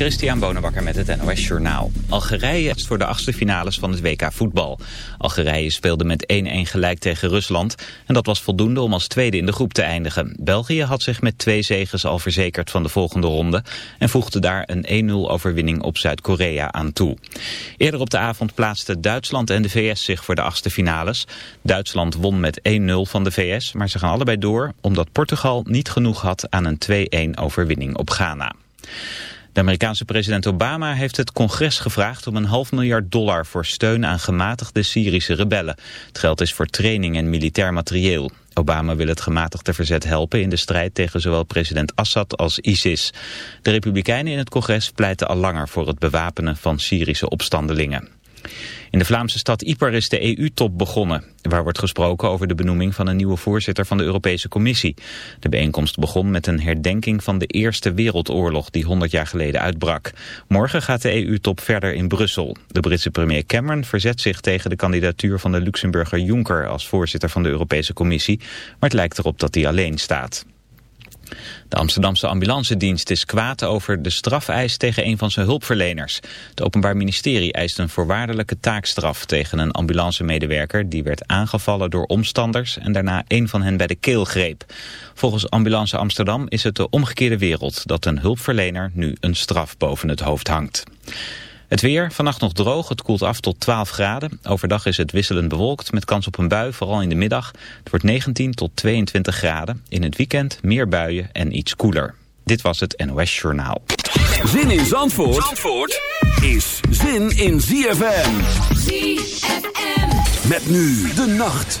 Christian Bonenbakker met het NOS Journaal. Algerije is voor de achtste finales van het WK voetbal. Algerije speelde met 1-1 gelijk tegen Rusland. En dat was voldoende om als tweede in de groep te eindigen. België had zich met twee zegens al verzekerd van de volgende ronde. En voegde daar een 1-0 overwinning op Zuid-Korea aan toe. Eerder op de avond plaatsten Duitsland en de VS zich voor de achtste finales. Duitsland won met 1-0 van de VS. Maar ze gaan allebei door omdat Portugal niet genoeg had aan een 2-1 overwinning op Ghana. De Amerikaanse president Obama heeft het congres gevraagd om een half miljard dollar voor steun aan gematigde Syrische rebellen. Het geld is voor training en militair materieel. Obama wil het gematigde verzet helpen in de strijd tegen zowel president Assad als ISIS. De republikeinen in het congres pleiten al langer voor het bewapenen van Syrische opstandelingen. In de Vlaamse stad Ypres is de EU-top begonnen, waar wordt gesproken over de benoeming van een nieuwe voorzitter van de Europese Commissie. De bijeenkomst begon met een herdenking van de Eerste Wereldoorlog die 100 jaar geleden uitbrak. Morgen gaat de EU-top verder in Brussel. De Britse premier Cameron verzet zich tegen de kandidatuur van de Luxemburger Juncker als voorzitter van de Europese Commissie, maar het lijkt erop dat hij alleen staat. De Amsterdamse ambulancedienst is kwaad over de strafeis tegen een van zijn hulpverleners. Het Openbaar Ministerie eist een voorwaardelijke taakstraf tegen een ambulancemedewerker die werd aangevallen door omstanders en daarna een van hen bij de keel greep. Volgens Ambulance Amsterdam is het de omgekeerde wereld dat een hulpverlener nu een straf boven het hoofd hangt. Het weer, vannacht nog droog, het koelt af tot 12 graden. Overdag is het wisselend bewolkt met kans op een bui, vooral in de middag. Het wordt 19 tot 22 graden. In het weekend meer buien en iets koeler. Dit was het NOS Journaal. Zin in Zandvoort, Zandvoort is zin in ZFM. ZFM. Met nu de nacht.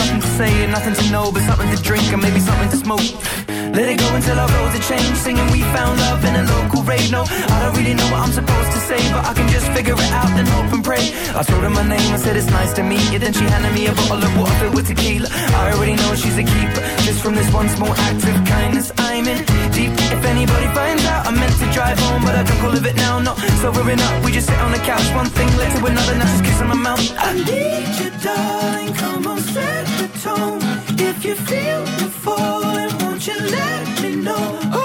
Nothing to say and nothing to know, but something to drink and maybe something to smoke. Let it go until our roads are changed. Singing we found love in a local rave. No, I don't really know what I'm supposed to say, but I can just figure it out and hope and pray. I told her my name, I said it's nice to meet you. Then she handed me a bottle of water filled with tequila. I already know she's a keeper. Just from this one small act of kindness, I'm in deep. If anybody finds out, I meant to drive home, but I don't call it now. No, sobering up, we just sit on the couch. One thing led to another, now she's kissing my mouth. I need you, darling. Come on, set the tone. If you feel the falling, won't you let me know?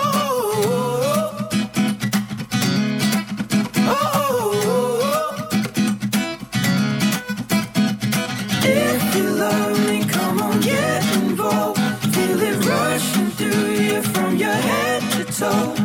Head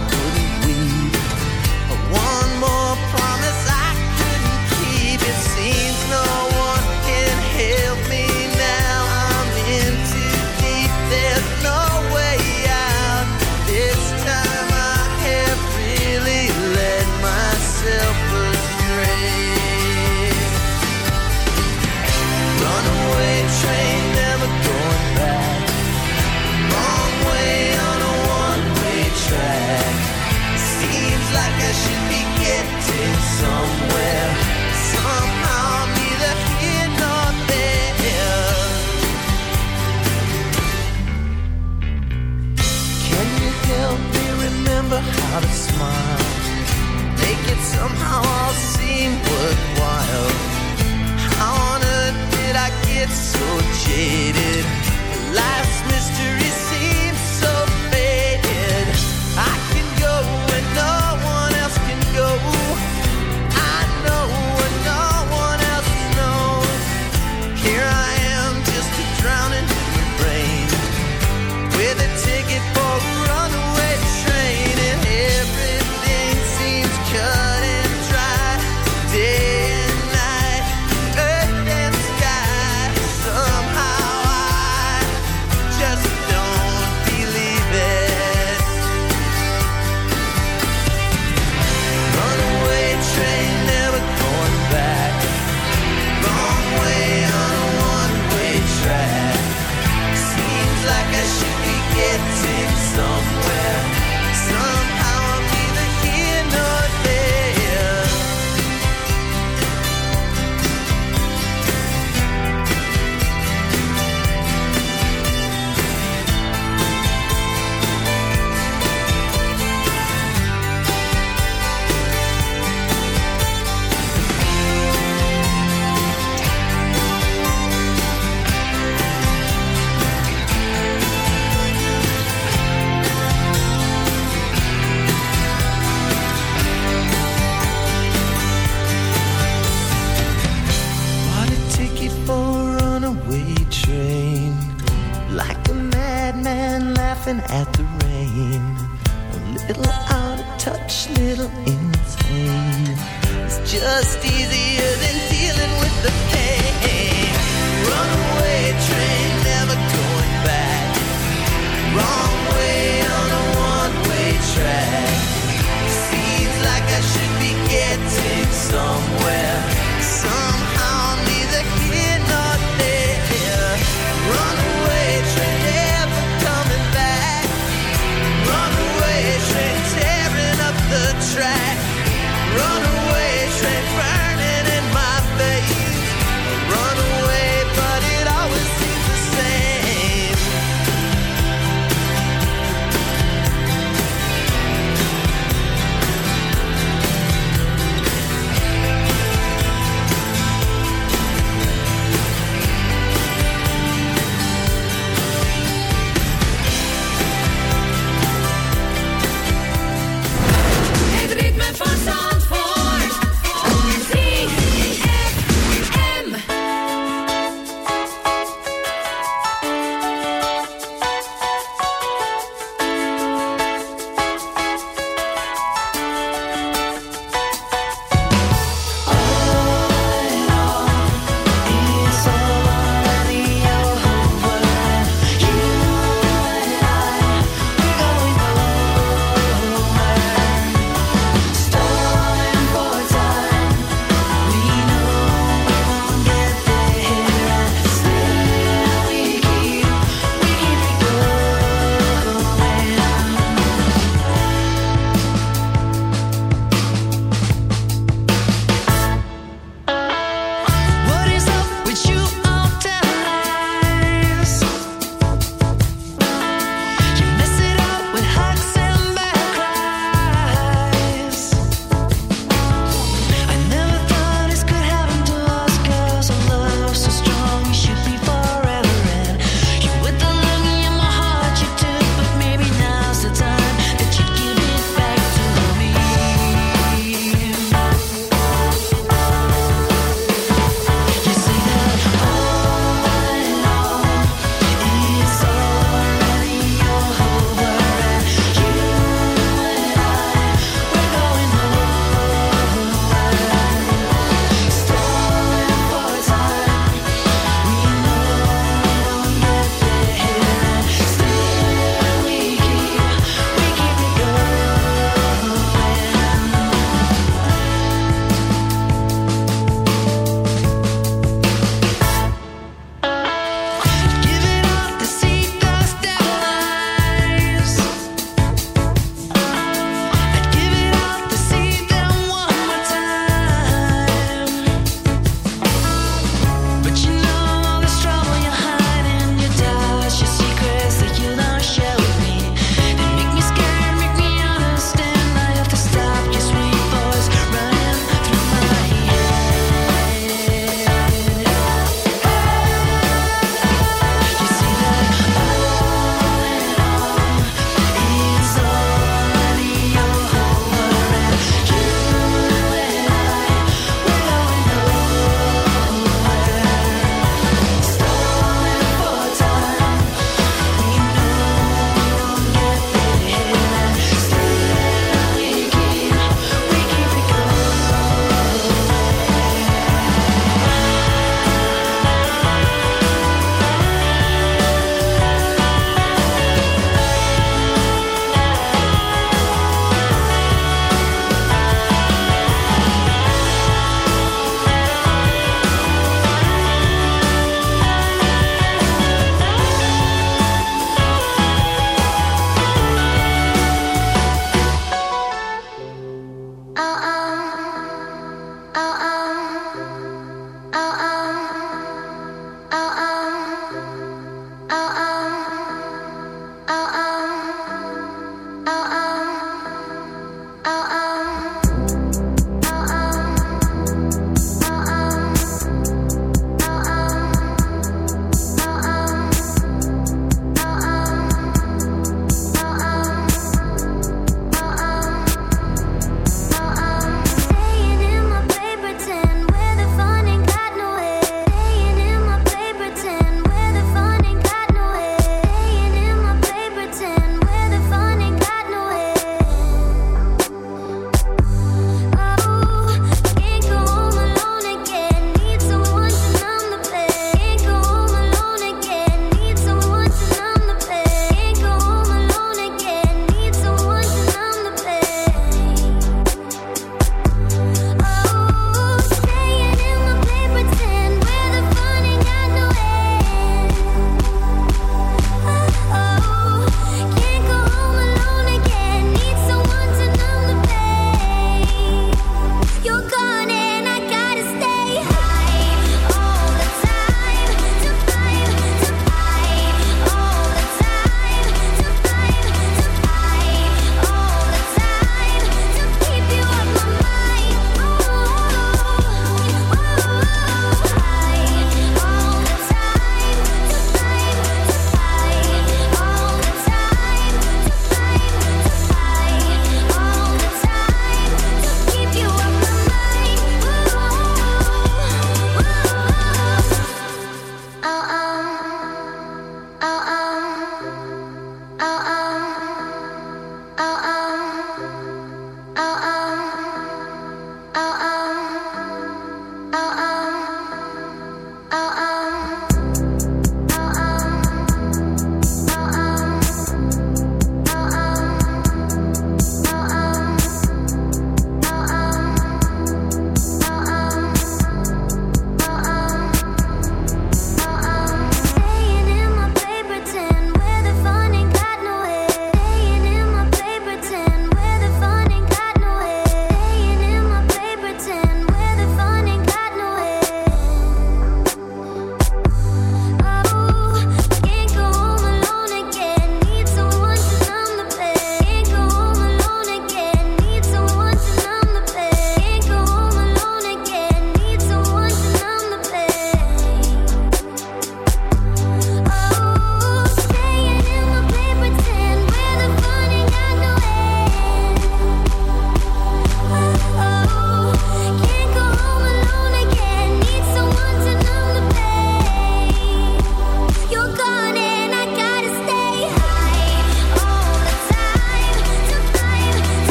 faded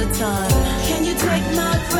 out of time. Can you take my breath?